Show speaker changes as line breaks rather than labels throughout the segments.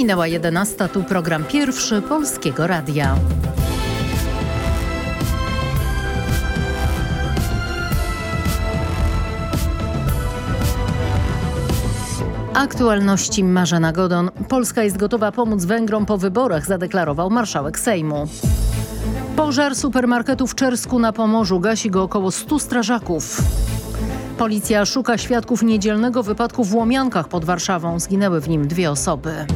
Minęła 11, tu program pierwszy Polskiego Radia. Aktualności Marzena Godon. Polska jest gotowa pomóc Węgrom po wyborach, zadeklarował marszałek Sejmu. Pożar supermarketu w Czersku na Pomorzu gasi go około 100 strażaków. Policja szuka świadków niedzielnego wypadku w Łomiankach pod Warszawą. Zginęły w nim dwie osoby.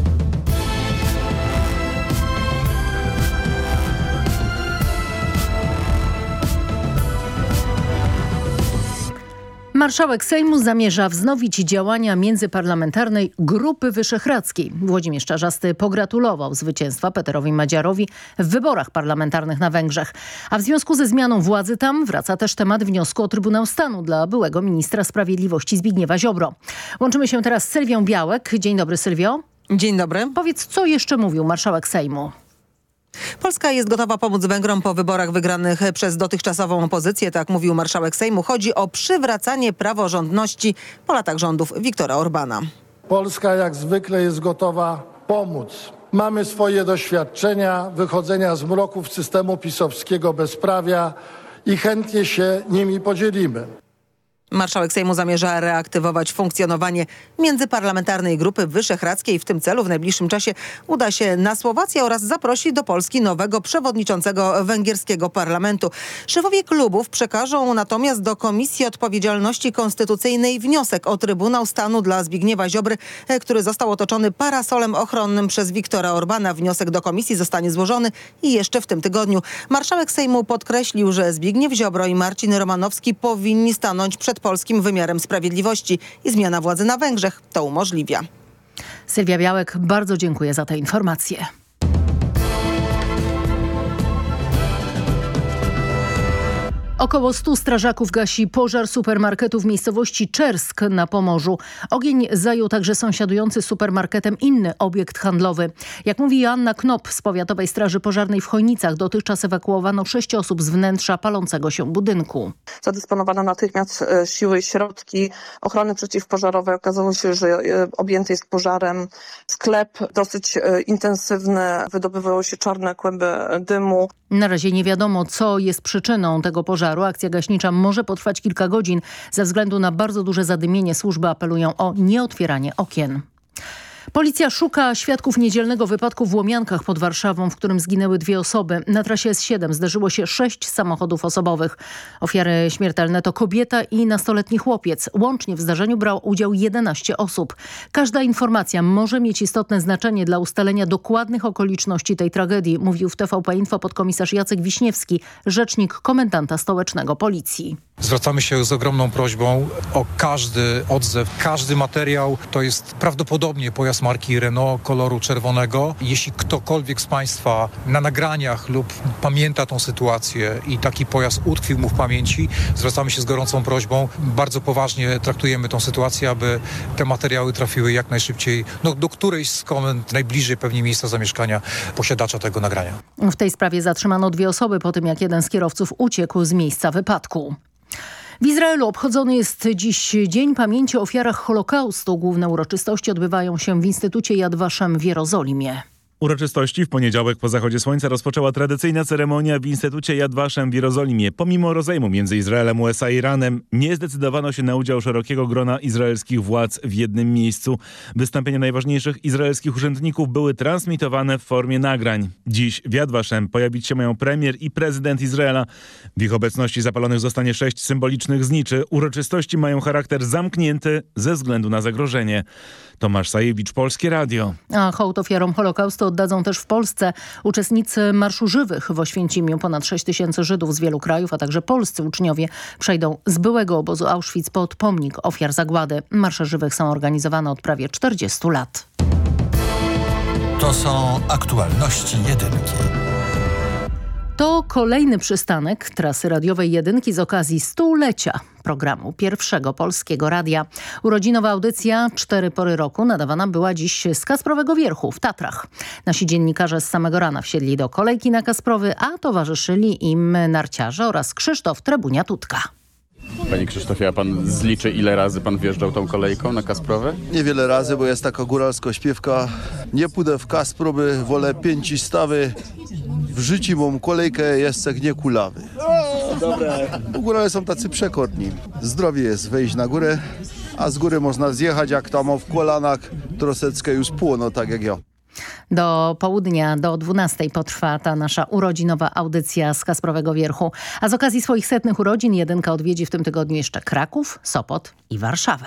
Marszałek Sejmu zamierza wznowić działania międzyparlamentarnej Grupy Wyszehradzkiej. Włodzimierz Czarzasty pogratulował zwycięstwa Peterowi Madziarowi w wyborach parlamentarnych na Węgrzech. A w związku ze zmianą władzy tam wraca też temat wniosku o Trybunał Stanu dla byłego ministra sprawiedliwości Zbigniewa Ziobro. Łączymy się teraz z Sylwią Białek. Dzień dobry Sylwio.
Dzień dobry.
Powiedz, co jeszcze mówił marszałek Sejmu?
Polska jest gotowa pomóc Węgrom po wyborach wygranych przez dotychczasową opozycję, tak mówił marszałek Sejmu. Chodzi o przywracanie praworządności po latach rządów Viktora Orbana.
Polska jak zwykle jest gotowa pomóc. Mamy swoje doświadczenia wychodzenia z mroków systemu pisowskiego bezprawia i chętnie się nimi podzielimy.
Marszałek Sejmu zamierza reaktywować funkcjonowanie międzyparlamentarnej grupy wyszehradzkiej. W tym celu w najbliższym czasie uda się na Słowację oraz zaprosi do Polski nowego przewodniczącego węgierskiego parlamentu. Szefowie klubów przekażą natomiast do Komisji Odpowiedzialności Konstytucyjnej wniosek o Trybunał Stanu dla Zbigniewa Ziobry, który został otoczony parasolem ochronnym przez Viktora Orbana. Wniosek do komisji zostanie złożony i jeszcze w tym tygodniu. Marszałek Sejmu podkreślił, że Zbigniew Ziobro i Marcin Romanowski powinni stanąć przed polskim wymiarem sprawiedliwości i zmiana władzy na Węgrzech to umożliwia.
Sylwia Białek, bardzo dziękuję za te informacje. Około 100 strażaków gasi pożar supermarketu w miejscowości Czersk na Pomorzu. Ogień zajął także sąsiadujący z supermarketem inny obiekt handlowy. Jak mówi Joanna Knop z Powiatowej Straży Pożarnej w Chojnicach, dotychczas ewakuowano 6 osób z wnętrza palącego się budynku.
Zadysponowano natychmiast e, siły i środki ochrony przeciwpożarowej. Okazało się, że e, objęty jest pożarem sklep dosyć e, intensywny. Wydobywały się czarne kłęby dymu.
Na razie nie wiadomo, co jest przyczyną tego pożaru. Akcja gaśnicza może potrwać kilka godzin. Ze względu na bardzo duże zadymienie służby apelują o nieotwieranie okien. Policja szuka świadków niedzielnego wypadku w Łomiankach pod Warszawą, w którym zginęły dwie osoby. Na trasie S7 zdarzyło się sześć samochodów osobowych. Ofiary śmiertelne to kobieta i nastoletni chłopiec. Łącznie w zdarzeniu brał udział 11 osób. Każda informacja może mieć istotne znaczenie dla ustalenia dokładnych okoliczności tej tragedii, mówił w TVP Info podkomisarz Jacek Wiśniewski, rzecznik komendanta stołecznego policji.
Zwracamy się z ogromną prośbą o każdy odzew, każdy materiał. To jest prawdopodobnie pojazd marki Renault koloru czerwonego. Jeśli ktokolwiek z Państwa na nagraniach lub pamięta tą sytuację i taki pojazd utkwił mu w pamięci, zwracamy się z gorącą prośbą. Bardzo poważnie traktujemy tą sytuację, aby te materiały trafiły jak najszybciej no, do którejś z komend najbliżej pewnie miejsca zamieszkania posiadacza tego nagrania.
W tej sprawie zatrzymano dwie osoby po tym, jak jeden z kierowców uciekł z miejsca wypadku. W Izraelu obchodzony jest dziś Dzień Pamięci o Ofiarach Holokaustu. Główne uroczystości odbywają się w Instytucie Yad Vashem w Jerozolimie.
Uroczystości w poniedziałek po zachodzie słońca rozpoczęła tradycyjna ceremonia w Instytucie Yad Vashem w Jerozolimie. Pomimo rozejmu między Izraelem, USA i Iranem nie zdecydowano się na udział szerokiego grona izraelskich władz w jednym miejscu. Wystąpienia najważniejszych izraelskich urzędników były transmitowane w formie nagrań. Dziś w Yad Vashem pojawić się mają premier i prezydent Izraela. W ich obecności zapalonych zostanie sześć symbolicznych zniczy. Uroczystości mają charakter zamknięty ze względu na zagrożenie. Tomasz Sajewicz, Polskie Radio.
A hołd ofiarom Holokaustu oddadzą też w Polsce uczestnicy Marszu Żywych w Oświęcimiu. Ponad 6 tysięcy Żydów z wielu krajów, a także polscy uczniowie przejdą z byłego obozu Auschwitz pod pomnik ofiar zagłady. Marsze Żywych są organizowane od prawie 40 lat.
To są aktualności jedynki.
To kolejny przystanek trasy radiowej jedynki z okazji stulecia programu Pierwszego Polskiego Radia. Urodzinowa audycja Cztery pory roku nadawana była dziś z Kasprowego Wierchu w Tatrach. Nasi dziennikarze z samego rana wsiedli do kolejki na Kasprowy, a towarzyszyli im narciarze oraz Krzysztof Trebunia-Tutka.
Panie Krzysztofie, a pan zliczy ile razy pan wjeżdżał tą kolejką na Kasprowę?
Niewiele razy, bo jest taka góralsko-śpiewka nie pójdę w kas próby, wolę pięci stawy. W życiu mam kolejkę, jestem niekulawy. W górale są tacy przekorni. Zdrowie jest wejść na górę, a z góry można zjechać, jak tam w kolanach troszeczkę już płono, tak jak ja.
Do południa, do 12 potrwa ta nasza urodzinowa audycja z Kasprowego Wierchu. A z okazji swoich setnych urodzin jedynka odwiedzi w tym tygodniu jeszcze Kraków, Sopot i Warszawę.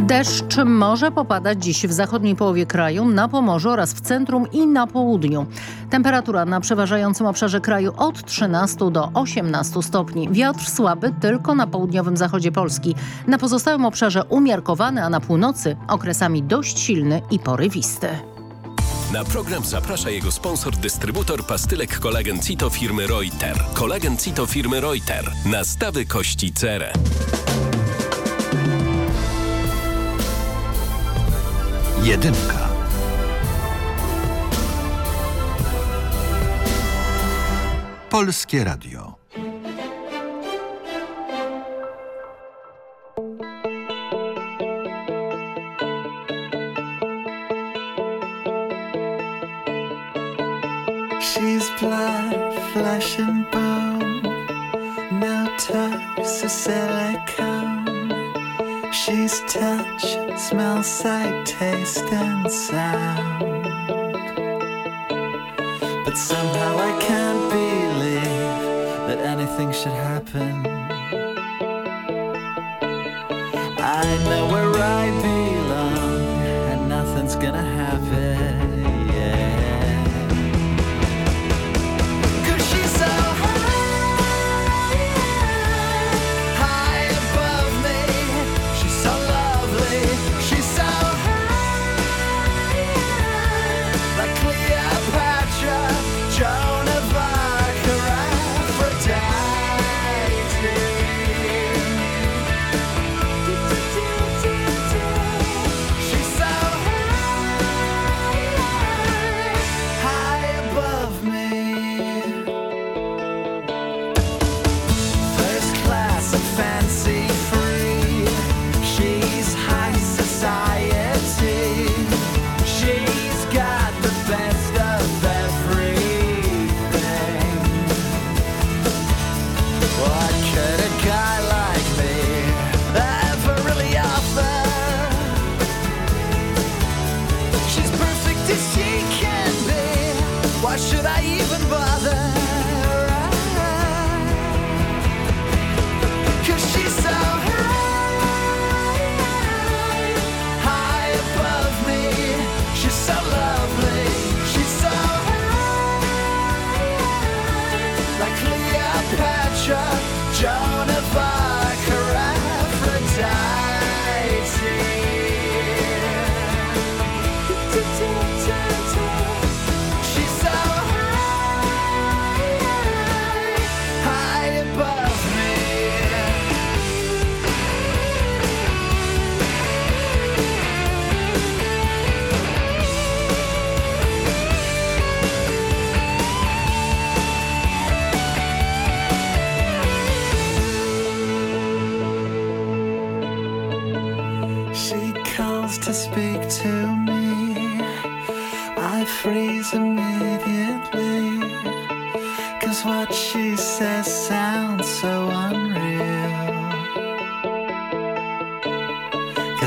Deszcz może popadać dziś w zachodniej połowie kraju, na Pomorzu oraz w centrum i na południu. Temperatura na przeważającym obszarze kraju od 13 do 18 stopni. Wiatr słaby tylko na południowym zachodzie Polski. Na pozostałym obszarze umiarkowany, a na północy okresami dość silny i porywisty.
Na program zaprasza jego sponsor, dystrybutor pastylek kolagen Cito firmy Reuter. Kolagen Cito firmy Reuter. Nastawy kości cerę.
Jedynka. Polskie Radio.
She's flesh and bone, no silicone. She's touch, smell, sight, taste, and sound. But somehow I can't believe that anything should happen. I know where I belong,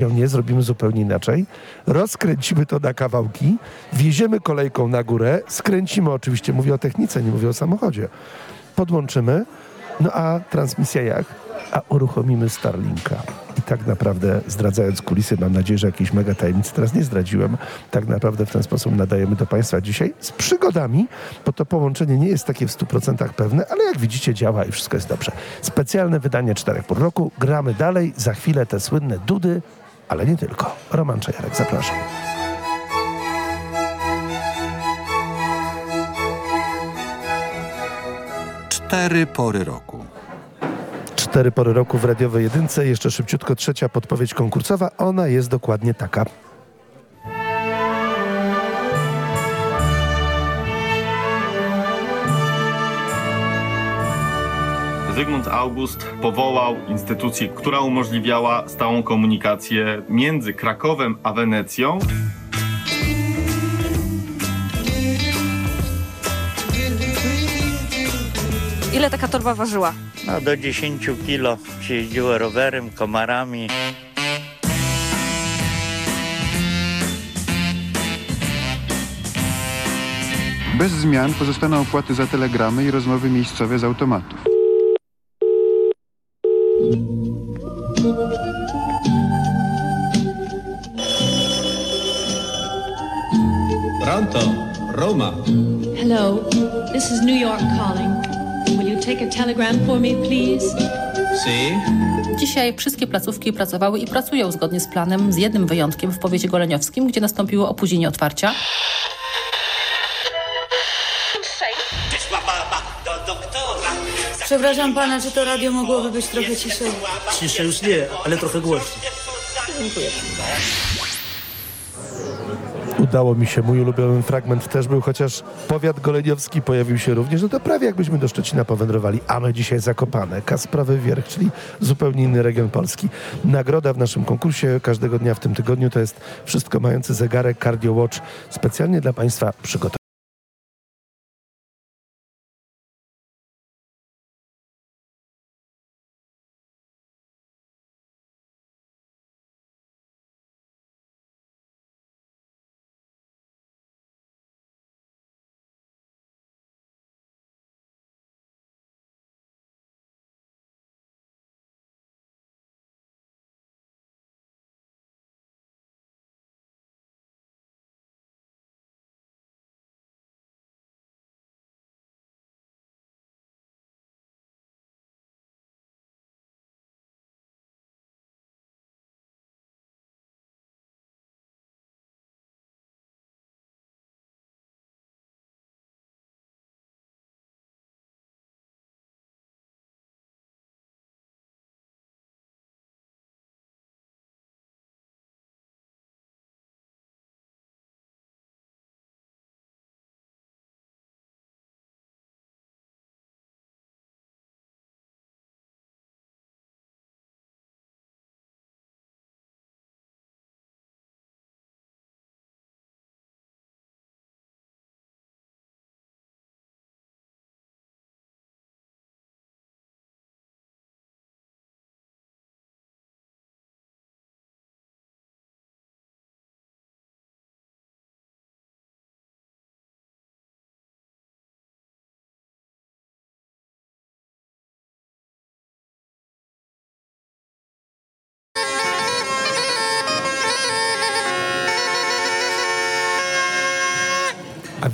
Nie, zrobimy zupełnie inaczej. Rozkręcimy to na kawałki, wieziemy kolejką na górę, skręcimy oczywiście, mówię o technice, nie mówię o samochodzie. Podłączymy, no a transmisja jak? A uruchomimy Starlinka. I tak naprawdę, zdradzając kulisy, mam nadzieję, że jakieś mega tajemnicy teraz nie zdradziłem. Tak naprawdę w ten sposób nadajemy do Państwa dzisiaj z przygodami, bo to połączenie nie jest takie w 100% pewne, ale jak widzicie działa i wszystko jest dobrze. Specjalne wydanie 4 pół roku. Gramy dalej. Za chwilę te słynne dudy, ale nie tylko. Roman Czajarek, zapraszam.
Cztery pory roku.
Cztery pory roku w radiowej jedynce. Jeszcze szybciutko trzecia podpowiedź konkursowa. Ona jest dokładnie taka.
Zygmunt August powołał instytucję, która umożliwiała stałą komunikację między Krakowem a Wenecją.
Ile taka torba ważyła?
No do 10 kilo się jeździło rowerem, komarami.
Bez zmian pozostaną opłaty za telegramy i rozmowy miejscowe z automatów.
Pronto, Roma.
Hello, this is New York calling. Will you take a telegram for me, please?
Si.
Dzisiaj wszystkie placówki pracowały i pracują zgodnie z planem, z jednym wyjątkiem w powiecie goleniowskim, gdzie nastąpiło opóźnienie otwarcia.
Przepraszam pana, czy to radio mogłoby być trochę ciszej?
Ciszej już nie, ale trochę głośniej.
Dziękuję.
Udało mi się, mój ulubiony fragment też był, chociaż powiat goleniowski pojawił się również, no to prawie jakbyśmy do Szczecina powędrowali, a my dzisiaj Zakopane, Kasprawy Wierch, czyli zupełnie inny region Polski. Nagroda w naszym konkursie każdego dnia w tym tygodniu to jest wszystko mający zegarek Cardio Watch specjalnie dla Państwa przygotowany.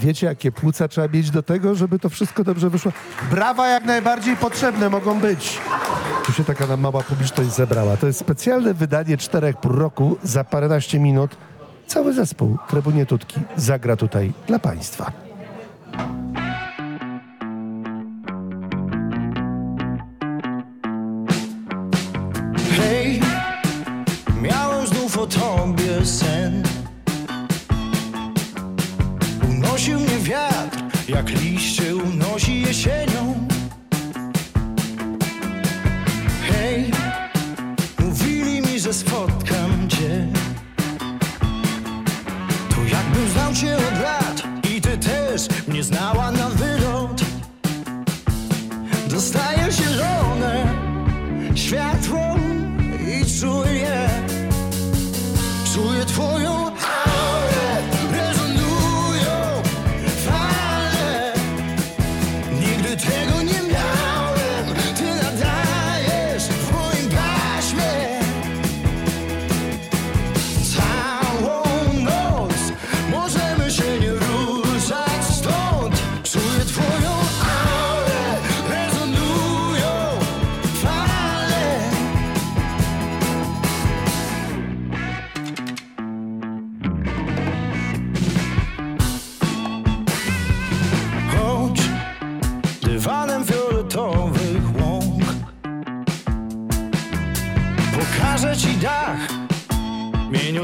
Wiecie, jakie płuca trzeba mieć do tego, żeby to wszystko dobrze wyszło? Brawa jak najbardziej potrzebne mogą być. Tu się taka nam mała publiczność zebrała. To jest specjalne wydanie czterech pół roku za paręnaście minut. Cały zespół Trybunie Tutki zagra tutaj dla Państwa.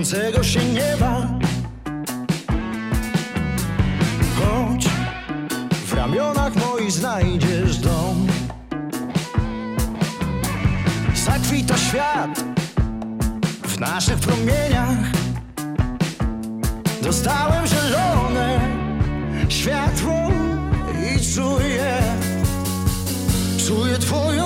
Śniącego się nieba. Chodź W ramionach moich znajdziesz dom. Zakwita świat W naszych promieniach. Dostałem zielone Światło I czuję Czuję twoją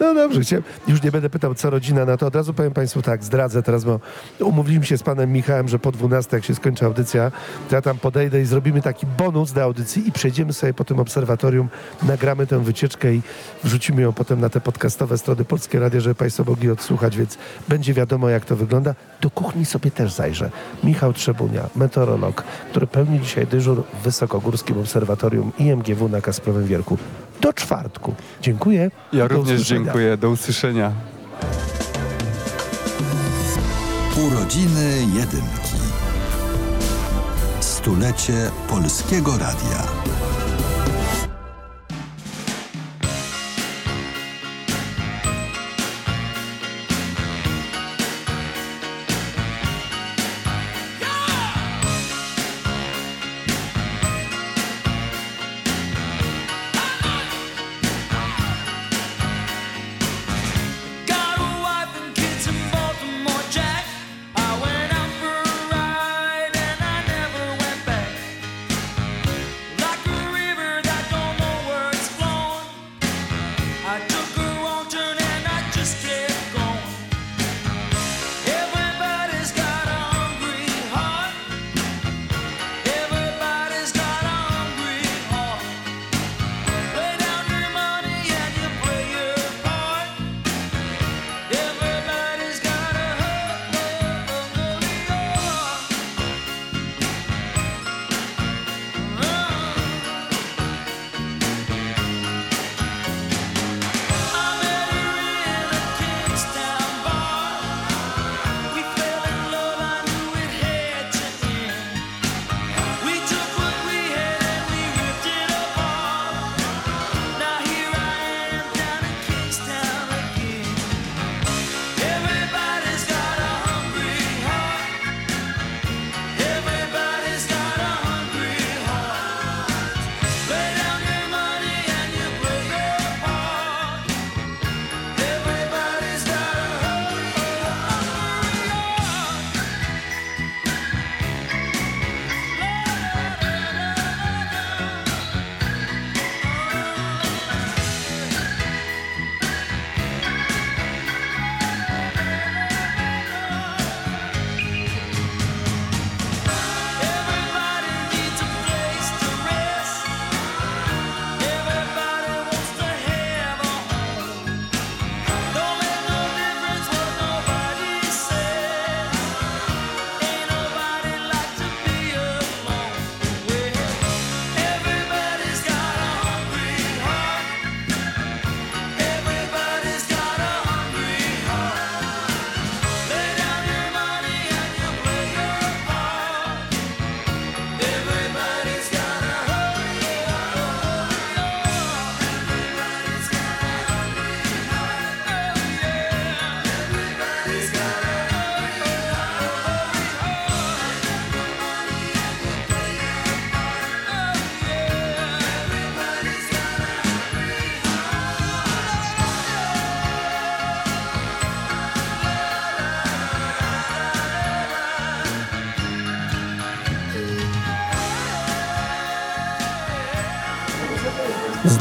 No dobrze, chciałem, już nie będę pytał, co rodzina na to. Od razu powiem Państwu tak, zdradzę teraz, bo umówiliśmy się z Panem Michałem, że po 12, jak się skończy audycja, to ja tam podejdę i zrobimy taki bonus do audycji i przejdziemy sobie po tym obserwatorium, nagramy tę wycieczkę i wrzucimy ją potem na te podcastowe strony Polskie Radio, żeby Państwo mogli odsłuchać, więc będzie wiadomo, jak to wygląda. Do kuchni sobie też zajrzę. Michał Trzebunia, meteorolog, który pełni dzisiaj dyżur w Wysokogórskim Obserwatorium IMGW na Kasprowym Wierku. Do czwartku. Dziękuję.
Ja również
usłyszenia.
dziękuję. Do usłyszenia.
Urodziny Jedynki. Stulecie Polskiego Radia.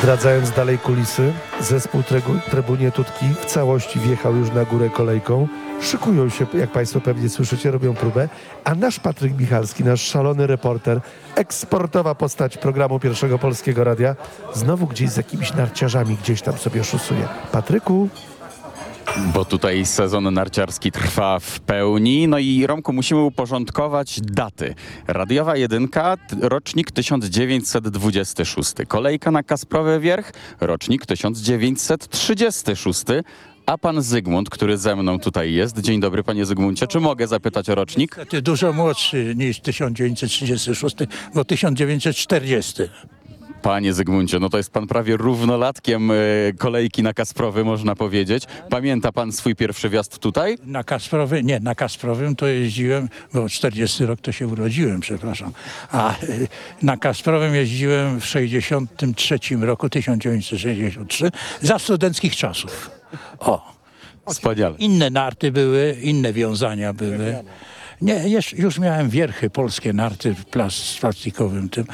Zdradzając dalej kulisy, zespół Tregu- Trybunie Tutki w całości wjechał już na górę kolejką. Szykują się, jak Państwo pewnie słyszycie, robią próbę. A nasz Patryk Michalski, nasz szalony reporter, eksportowa postać programu Pierwszego Polskiego Radia, znowu gdzieś z jakimiś narciarzami gdzieś tam sobie szusuje. Patryku,
Bo tutaj sezon narciarski trwa w pełni. No i Romku, musimy uporządkować daty. Radiowa jedynka, rocznik 1926. Kolejka na Kasprowy Wierch, rocznik 1936. A pan Zygmunt, który ze mną tutaj jest. Dzień dobry, panie Zygmuncie. Czy mogę zapytać o rocznik?
Dużo młodszy niż 1936, bo 1940.
Panie Zygmuncie, no to jest pan prawie równolatkiem e, kolejki na Kasprowy, można powiedzieć. Pamięta pan swój pierwszy wjazd tutaj?
Na Kasprowy, nie, na Kasprowym to jeździłem, bo 40 rok to się urodziłem, przepraszam. A y, na Kasprowym jeździłem w 63 roku, 1963, za studenckich czasów. O.
Wspaniale.
Inne narty były, inne wiązania były. Nie, już, już miałem wierchy polskie, narty w plas- z plastikowym tym.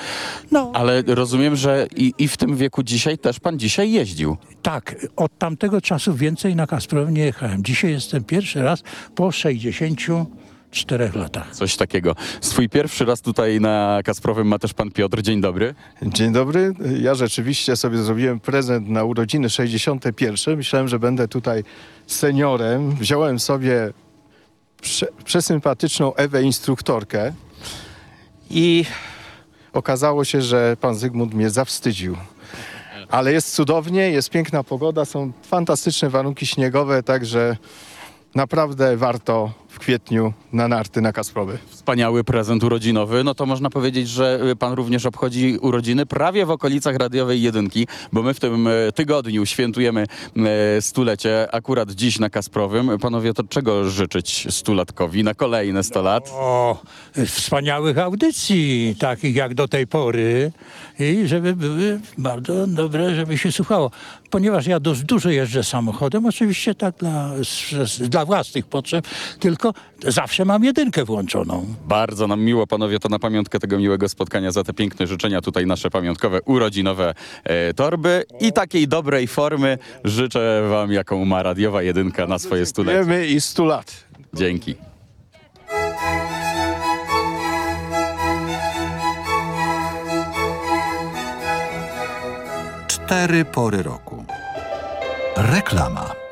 No,
Ale rozumiem, że i, i w tym wieku dzisiaj też pan dzisiaj jeździł.
tak, od tamtego czasu więcej na Kasprowie nie jechałem. Dzisiaj jestem pierwszy raz po 64 latach.
Coś takiego. Swój pierwszy raz tutaj na Kasprowym ma też pan Piotr. Dzień dobry.
Dzień dobry. Ja rzeczywiście sobie zrobiłem prezent na urodziny 61. Myślałem, że będę tutaj seniorem. Wziąłem sobie prze, przesympatyczną Ewę instruktorkę i okazało się, że pan Zygmunt mnie zawstydził. Ale jest cudownie, jest piękna pogoda, są fantastyczne warunki śniegowe, także naprawdę warto w kwietniu na narty na Kasprowy.
Wspaniały prezent urodzinowy. No to można powiedzieć, że pan również obchodzi urodziny prawie w okolicach radiowej jedynki, bo my w tym y, tygodniu świętujemy y, stulecie akurat dziś na Kasprowym. Panowie, to czego życzyć stulatkowi na kolejne 100 lat?
O, wspaniałych audycji, takich jak do tej pory i żeby były bardzo dobre, żeby się słuchało. Ponieważ ja dość dużo jeżdżę samochodem, oczywiście tak dla, dla własnych potrzeb, tylko zawsze mam jedynkę włączoną.
Bardzo nam miło, panowie, to na pamiątkę tego miłego spotkania za te piękne życzenia. Tutaj nasze pamiątkowe, urodzinowe e, torby i takiej dobrej formy życzę wam, jaką ma radiowa jedynka na swoje stulecie.
Wiemy i 100 lat.
Dzięki.
Cztery pory roku. Reklama.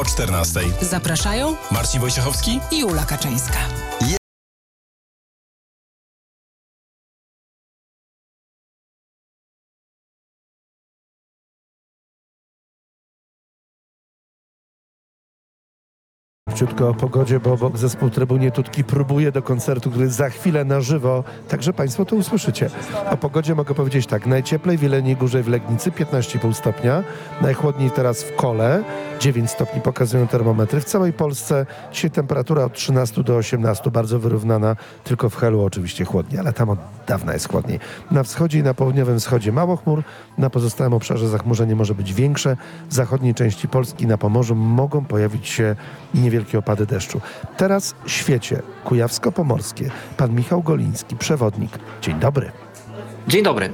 Po 14.
Zapraszają
Marcin Wojciechowski
i Ula Kaczyńska.
Króciutko o pogodzie, bo obok zespół Trybunie Tutki próbuje do koncertu, który za chwilę na żywo, także Państwo to usłyszycie. O pogodzie mogę powiedzieć tak, najcieplej w Jeleniej Górze w Legnicy 15,5 stopnia, najchłodniej teraz w Kole 9 stopni pokazują termometry. W całej Polsce dzisiaj temperatura od 13 do 18, bardzo wyrównana, tylko w Helu oczywiście chłodniej, ale tam od dawna jest chłodniej. Na wschodzie i na południowym wschodzie mało chmur, na pozostałym obszarze zachmurzenie może być większe. W zachodniej części Polski na Pomorzu mogą pojawić się niewielkie opady deszczu. Teraz świecie kujawsko-pomorskie. Pan Michał Goliński, przewodnik. Dzień dobry.
Dzień dobry.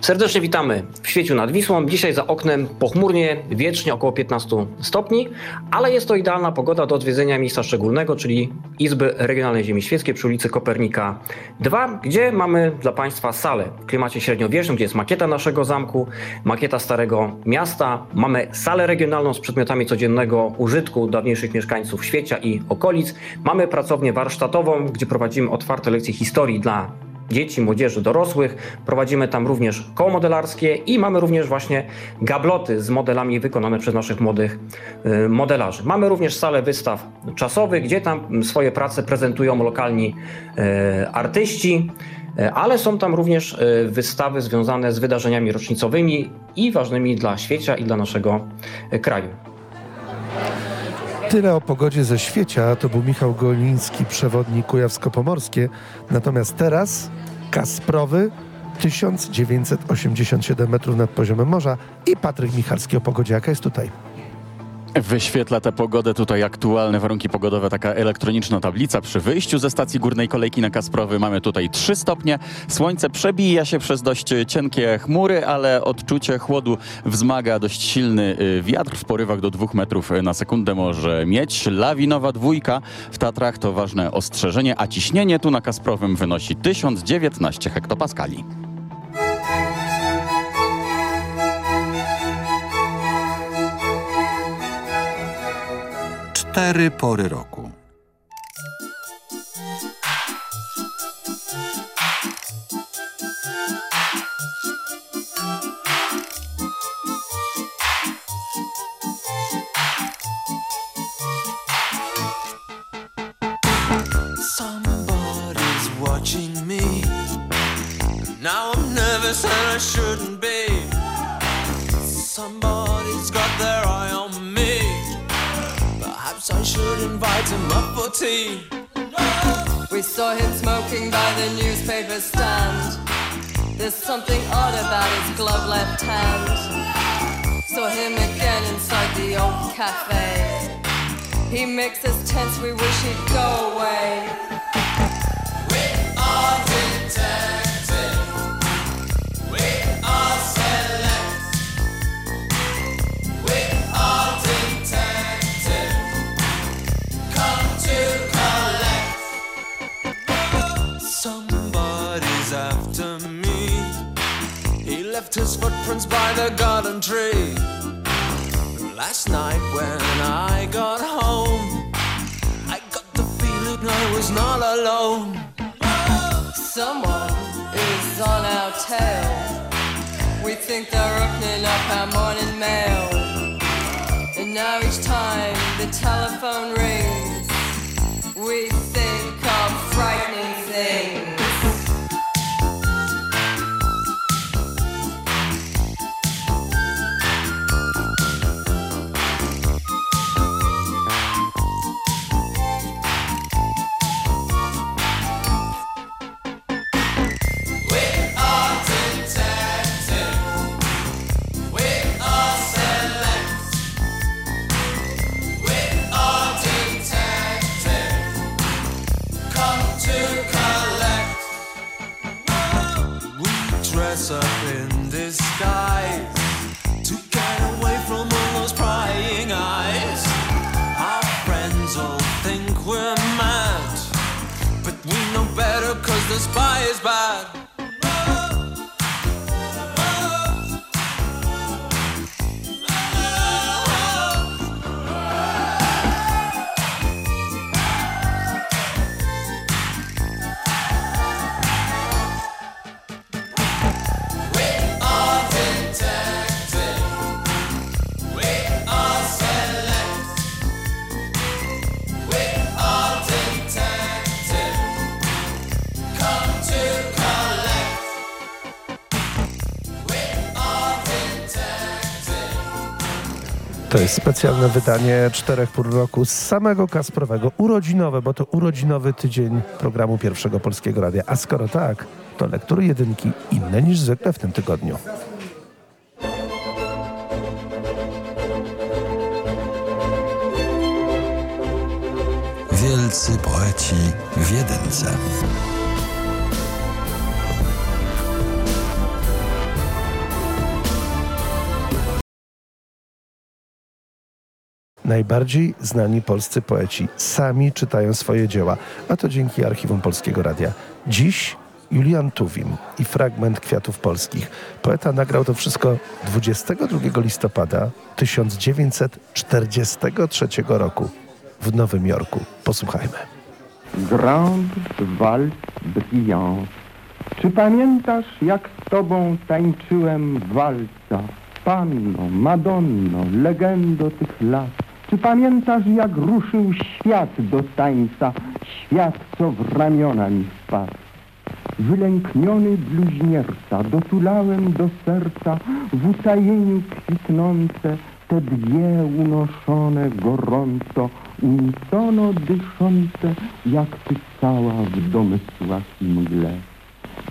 Serdecznie witamy w świeciu nad Wisłą. Dzisiaj za oknem pochmurnie, wiecznie około 15 stopni, ale jest to idealna pogoda do odwiedzenia miejsca szczególnego, czyli Izby Regionalnej Ziemi Świeckiej przy ulicy Kopernika 2, gdzie mamy dla Państwa salę w klimacie średniowiecznym, gdzie jest makieta naszego zamku, makieta Starego Miasta. Mamy salę regionalną z przedmiotami codziennego użytku dawniejszych mieszkańców Świecia i okolic. Mamy pracownię warsztatową, gdzie prowadzimy otwarte lekcje historii dla dzieci, młodzieży, dorosłych. Prowadzimy tam również koło modelarskie i mamy również właśnie gabloty z modelami wykonane przez naszych młodych y, modelarzy. Mamy również salę wystaw czasowych, gdzie tam swoje prace prezentują lokalni y, artyści. y, Ale są tam również wystawy związane z wydarzeniami rocznicowymi i ważnymi dla świecia i dla naszego kraju.
Tyle o pogodzie ze świecia. To był Michał Goliński, przewodnik Kujawsko-Pomorskie. Natomiast teraz Kasprowy, 1987 metrów nad poziomem morza i Patryk Michalski o pogodzie. Jaka jest tutaj?
Wyświetla tę pogodę tutaj aktualne warunki pogodowe, taka elektroniczna tablica. Przy wyjściu ze stacji górnej kolejki na Kasprowy mamy tutaj 3 stopnie. Słońce przebija się przez dość cienkie chmury, ale odczucie chłodu wzmaga dość silny y, wiatr w porywach do 2 metrów na sekundę może mieć. Lawinowa dwójka w Tatrach to ważne ostrzeżenie, a ciśnienie tu na Kasprowym wynosi 1019 hektopaskali.
Cztery pory roku.
Somebody's watching me. Now I'm nervous and I shouldn't be. Somebody's Should invite him up for tea.
We saw him smoking by the newspaper stand. There's something odd about his glove left hand. Saw him again inside the old cafe. He makes us tense, we wish he'd go away.
We are detective. His footprints by the garden tree. Last night when I got home, I got the feeling I was not alone.
Someone is on our tail. We think they're opening up our morning mail. And now each time the telephone rings, we think of frightening things.
To get away from all those prying eyes. Our friends all think we're mad, but we know better cause the spy is bad.
To jest specjalne wydanie czterech pór roku z samego Kasprowego. Urodzinowe, bo to urodzinowy tydzień programu Pierwszego Polskiego Radia. A skoro tak, to lektury jedynki inne niż zwykle w tym tygodniu.
Wielcy poeci w jedynce.
Najbardziej znani polscy poeci sami czytają swoje dzieła, a to dzięki Archiwum Polskiego Radia. Dziś Julian Tuwim i fragment Kwiatów Polskich. Poeta nagrał to wszystko 22 listopada 1943 roku w Nowym Jorku. Posłuchajmy.
Grande waltz brillante. Czy pamiętasz, jak z tobą tańczyłem walca? Panno, Madonno, legendo tych lat. Czy pamiętasz, jak ruszył świat do tańca? Świat, co w ramiona mi wpadł. Wylękniony bluźnierca, dotulałem do serca w utajeniu kwitnące te dwie unoszone gorąco, unisono dyszące, jak ty cała w domysłach mgle.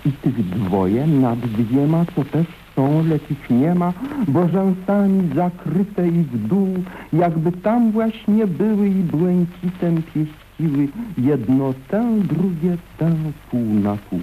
I tych dwoje nad dwiema, co też są, lecz ich nie ma, bo rzęsami zakryte i w dół, jakby tam właśnie były i błękitem pieściły jedno tę, drugie tę pół na pół.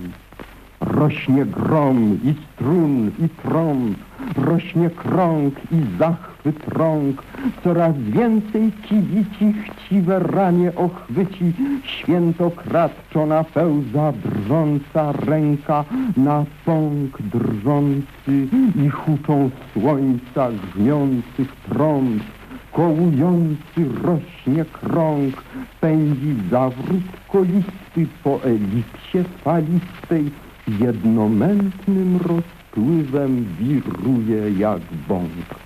Rośnie grom i strun i trąb, rośnie krąg i zachwyt rąk, coraz więcej kibici chciwe ranie ochwyci, świętokradczona pełza drżąca ręka na pąk drżący i huczą słońca grzmiących trąb, kołujący rośnie krąg, pędzi zawrót kolisty po elipsie falistej, jednomętnym rozpływem wiruje jak bąk.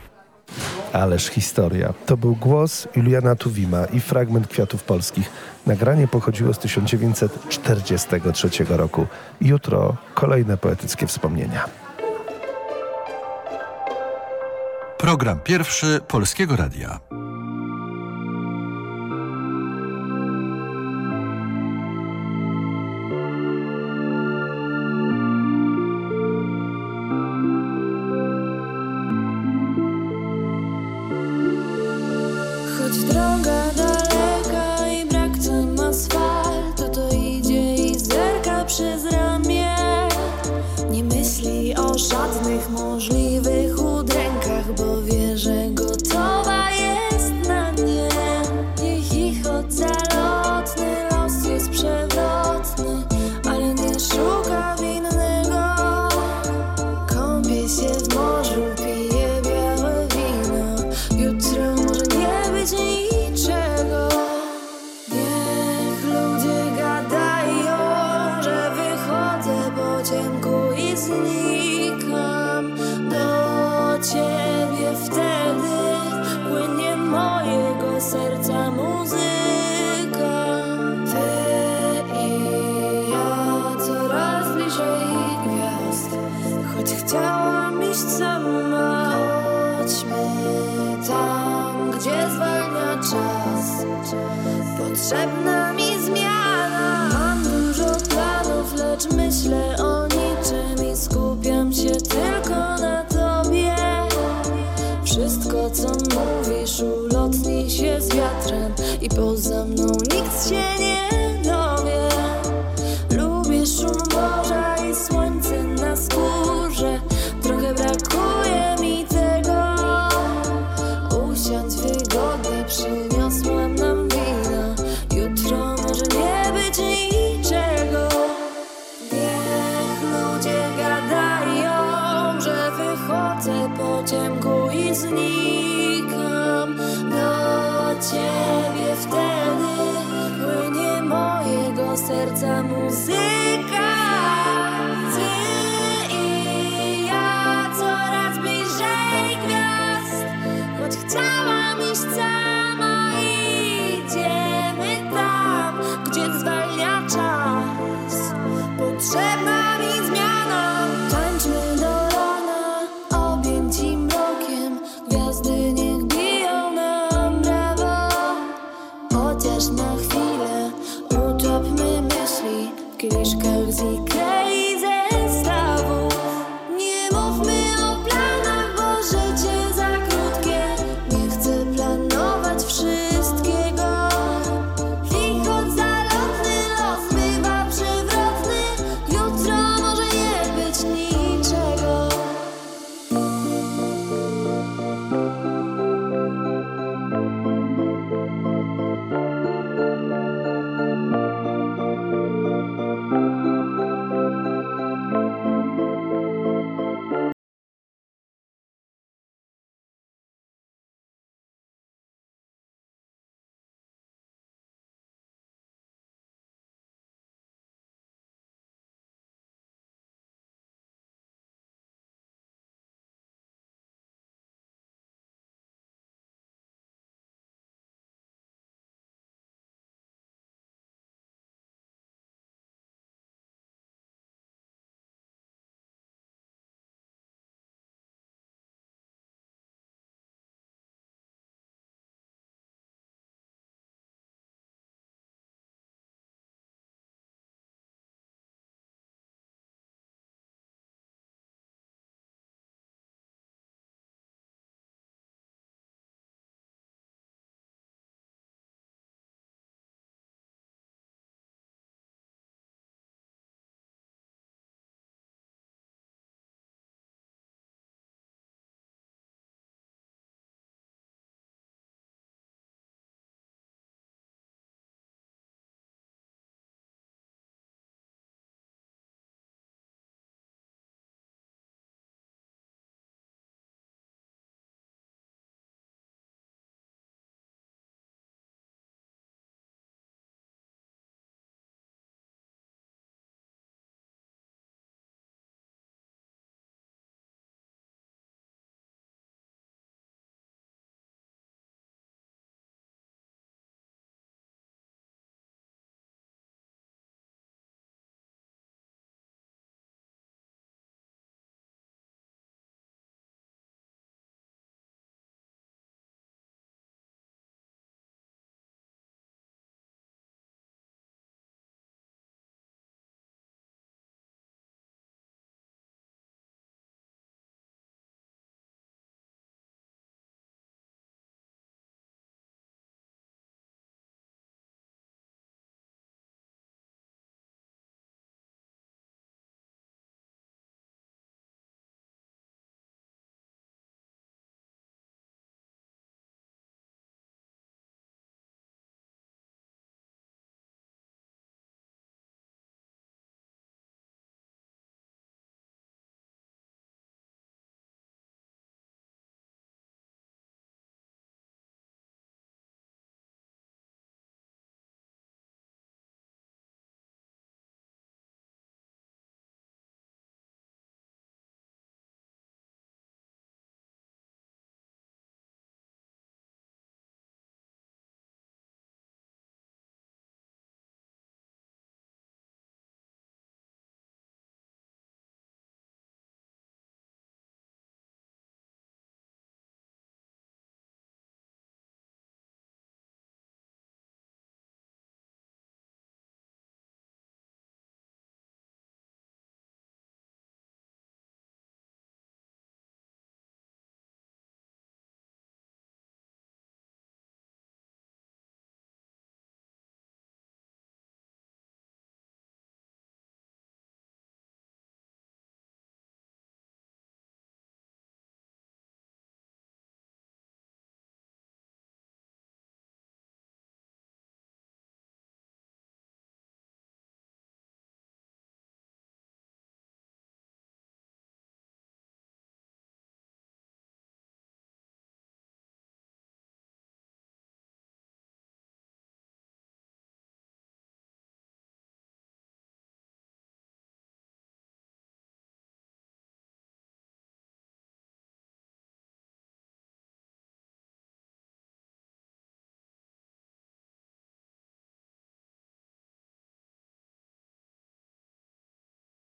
Ależ historia. To był głos Juliana Tuwima i fragment Kwiatów Polskich. Nagranie pochodziło z 1943 roku. Jutro kolejne poetyckie wspomnienia.
Program pierwszy Polskiego Radia. Those.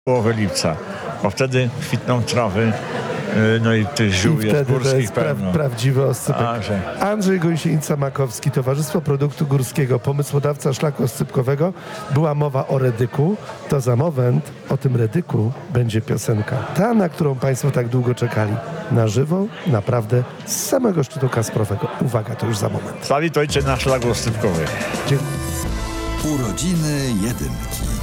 Połowę lipca, bo wtedy kwitną trawy, y, no i tych
I
ziół jest
wtedy to
górskich
jest pra-
pełno.
prawdziwy oscypek.
A, że-
Andrzej Gąsienica-Makowski, Towarzystwo Produktu Górskiego, pomysłodawca szlaku oscypkowego. Była mowa o redyku. To za moment o tym redyku będzie piosenka. Ta, na którą Państwo tak długo czekali. Na żywo, naprawdę, z samego szczytu Kasprowego. Uwaga, to już za moment.
Stali to ojcze na szlaku oscypkowy.
Urodziny jedynki.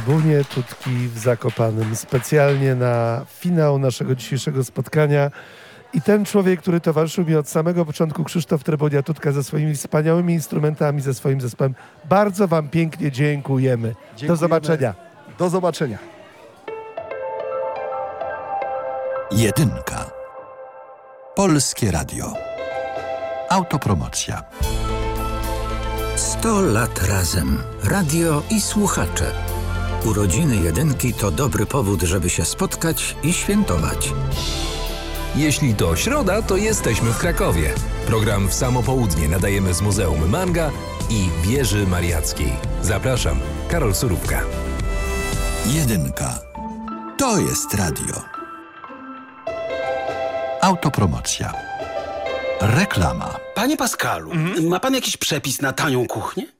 Trybunie Tutki w Zakopanym. Specjalnie na finał naszego dzisiejszego spotkania. I ten człowiek, który towarzyszył mi od samego początku, Krzysztof Trybunia Tutka ze swoimi wspaniałymi instrumentami, ze swoim zespołem. Bardzo Wam pięknie dziękujemy. Do
Dziękujemy.
zobaczenia.
Do zobaczenia.
Jedynka. Polskie Radio. Autopromocja.
100 lat razem. Radio i słuchacze. Urodziny jedynki to dobry powód, żeby się spotkać i świętować.
Jeśli to środa, to jesteśmy w Krakowie. Program w samo południe nadajemy z Muzeum Manga i Wieży Mariackiej. Zapraszam, Karol Surówka.
Jedynka. To jest radio. Autopromocja. Reklama.
Panie Pascalu, ma pan jakiś przepis na tanią kuchnię?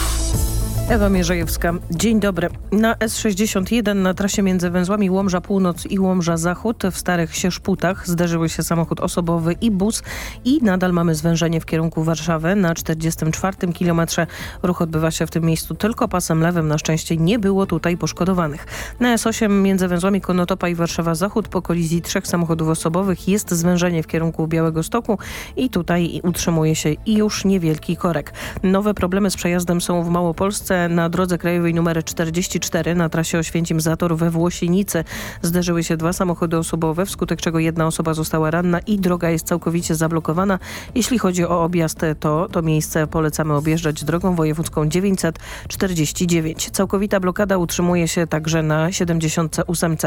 Ewa Mierzejewska. Dzień dobry. Na S61 na trasie między węzłami Łomża Północ i Łomża Zachód w Starych Sieszputach zderzyły się samochód osobowy i bus i nadal mamy zwężenie w kierunku Warszawy. Na 44 kilometrze ruch odbywa się w tym miejscu tylko pasem lewym. Na szczęście nie było tutaj poszkodowanych. Na S8 między węzłami Konotopa i Warszawa Zachód po kolizji trzech samochodów osobowych jest zwężenie w kierunku Białego Stoku i tutaj utrzymuje się już niewielki korek. Nowe problemy z przejazdem są w Małopolsce na drodze krajowej nr 44 na trasie Oświęcim-Zator we Włosienicy zderzyły się dwa samochody osobowe, wskutek czego jedna osoba została ranna i droga jest całkowicie zablokowana. Jeśli chodzi o objazd, to to miejsce polecamy objeżdżać drogą wojewódzką 949. Całkowita blokada utrzymuje się także na 78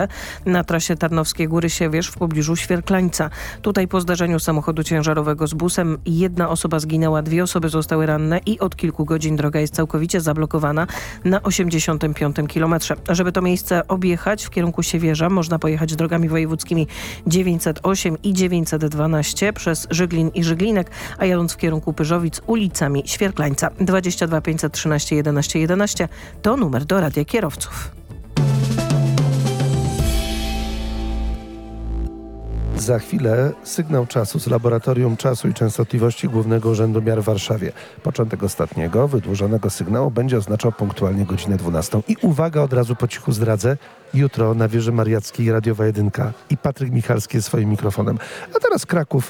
na trasie Tarnowskie Góry Siewierz w pobliżu Świerklańca. Tutaj po zdarzeniu samochodu ciężarowego z busem jedna osoba zginęła, dwie osoby zostały ranne i od kilku godzin droga jest całkowicie zablokowana na 85 kilometrze. Żeby to miejsce objechać w kierunku Siewierza można pojechać drogami wojewódzkimi 908 i 912 przez Żyglin i Żyglinek, a jadąc w kierunku Pyżowic ulicami Świerklańca 22 513 11 11 to numer do Radia Kierowców.
Za chwilę sygnał czasu z Laboratorium Czasu i Częstotliwości Głównego Urzędu Miar w Warszawie. Początek ostatniego, wydłużonego sygnału będzie oznaczał punktualnie godzinę 12. I uwaga, od razu po cichu zdradzę, jutro na Wieży Mariackiej Radiowa Jedynka i Patryk Michalski jest swoim mikrofonem. A teraz Kraków